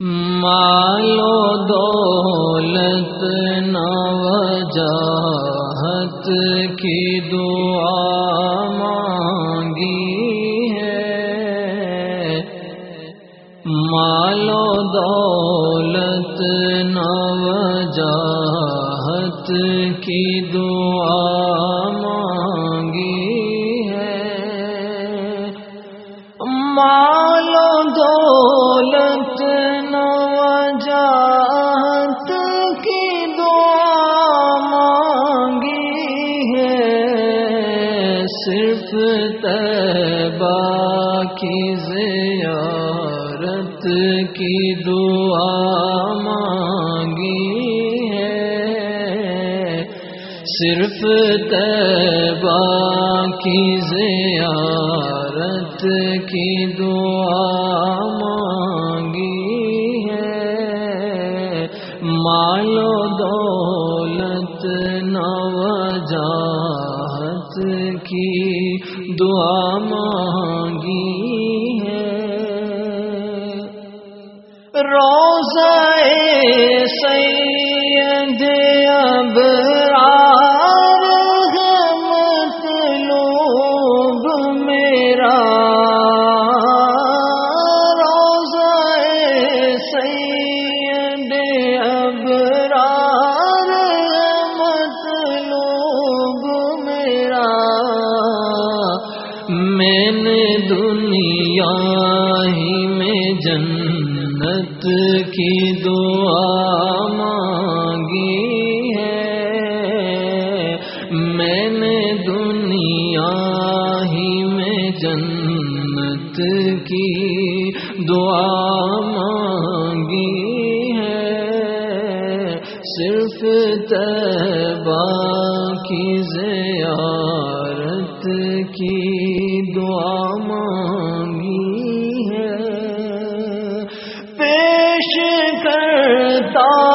مالو دولت نوجاہت کی دعا مانگی ہے۔ مالو دولت نوجاہت کی دعا مانگی ہے۔ مالو کی زیارت کی دعا مانگی ہے۔ صرف تیبہ کی زیارت کی دعا مانگی ہے۔ مالو دولت نوجاہت کی دعا مانگی روزہ سید ابرار ہے، مطلوب میرا۔ روزہ سید ابرار مطلوب میرا۔ میں نے دنیا ہی میں جنت کی دعا مانگی ہے۔ میں نے دنیا ہی میں جنت کی دعا مانگی ہے۔ صرف تیبہ کی زیارت کی دعا مانگی پیش کرتا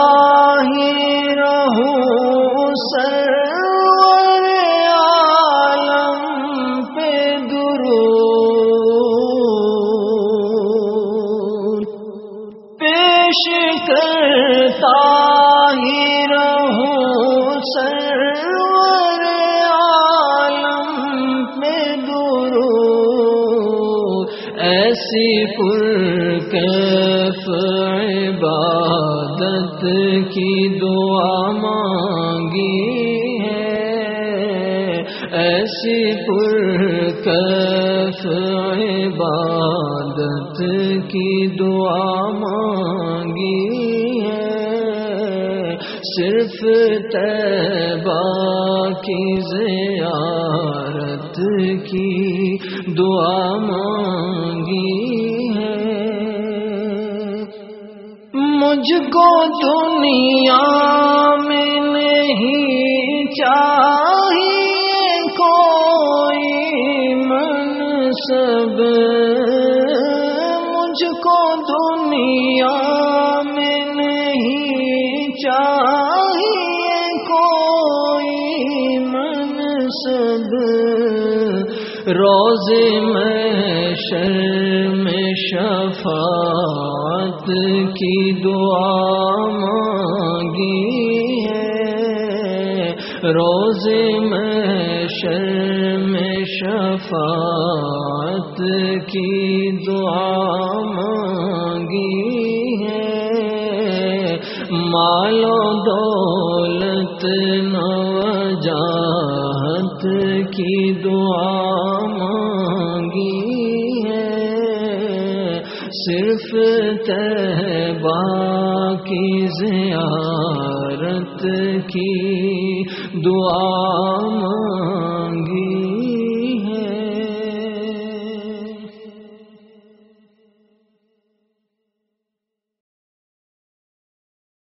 درود ایسی پرکیف عبادت کی دعا مانگی ہے۔ ایسی پرکیف عبادت کی دعا مانگی ہے۔ صرف تیبہ کی زیارت کی دعا مانگی مجھ کو دنیا میں نہیں چاہیے کوئی منصب۔ مجھ کو دنیا میں نہیں چاہیے کوئی منصب۔ روزے میں شرم شفاعت کی دعا مانگی ہے۔ روزے میں شرم شفاعت کی دعا مانگی ہے۔ مالو دولت نوجاہت کی دعا مانگی صرف تہبا کی زیارت کی دعا ماں